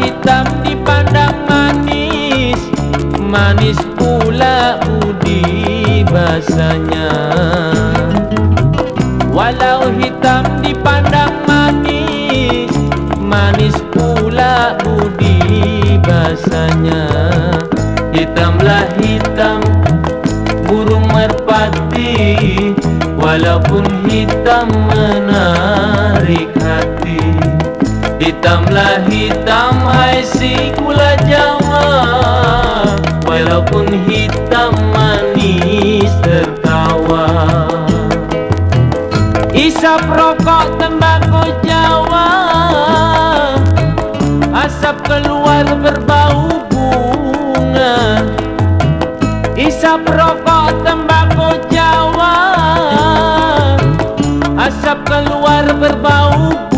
hitam dipandang manis. Manis pula budi basanya Walau hitam dipandang manis Manis pula budi basanya Hitamlah hitam burung merpati. Walaupun hitam menarik hati Hitamlah hitam hai si gula jawa Walaupun hitam manis tertawa. Isap rokok tembakau Jawa. Asap keluar berbau bunga. Isap rokok tembakau Jawa. Asap keluar berbau bunga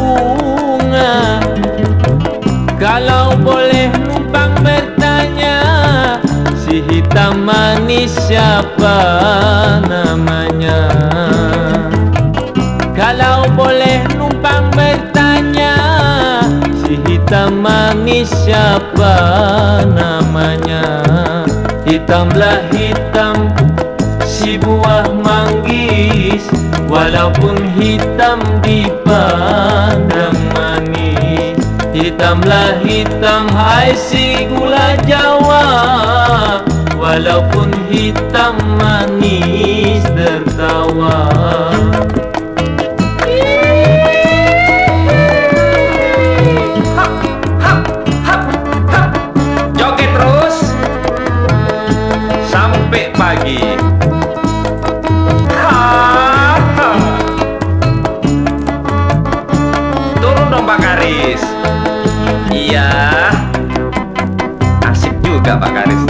Kalau boleh numpang bertanya Si hitam manis siapa namanya? Kalau boleh numpang bertanya Si hitam manis siapa namanya? Hitamlah hitam si buah manggis Walaupun hitam dipandang Hitamlah hitam hai si gula jawa. Walaupun hitam manis tertawa. Joget terus. Sampai pagi. Iya. Asik juga Pak Karis.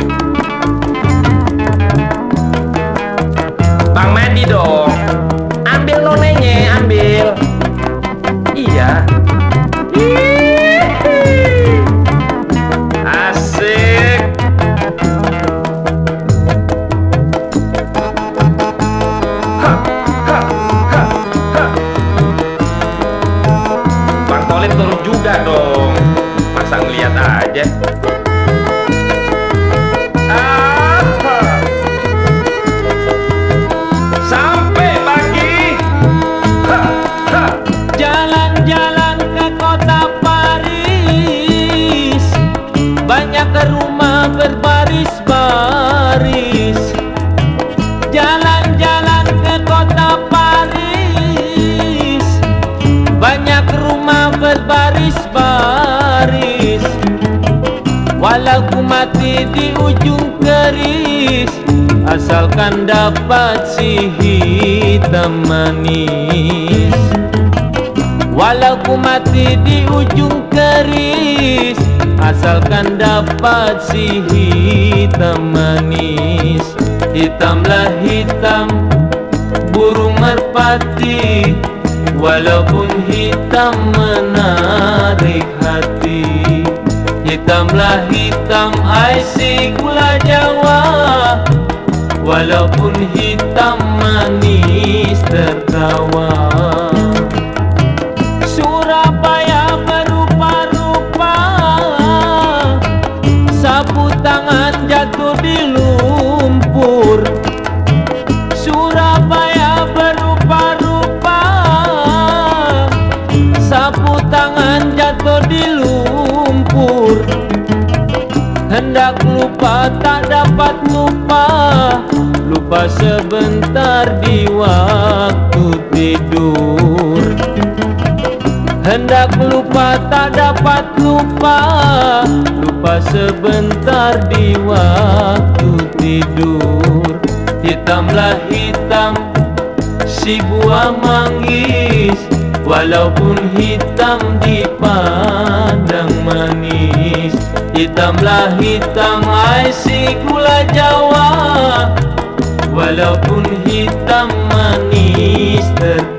Banyak rumah berbaris-baris. Jalan-jalan ke kota Paris. Banyak rumah berbaris-baris. Walau ku mati di ujung keris Asalkan dapat si hitam manis Walau ku mati di ujung keris Asalkan dapat si hitam manis Hitamlah hitam burung merpati. Walaupun hitam menarik hati Hitamlah hitam ai si gula jawa. Walaupun hitam manis tertawa Hendak lupa tak dapat lupa. Lupa sebentar di waktu tidur. Hendak lupa tak dapat lupa. Lupa sebentar di waktu tidur. Hitamlah hitam si buah manggis. Walaupun hitam dipandang manis Hitamlah hitam si gula jawa. Walaupun hitam manis tertawa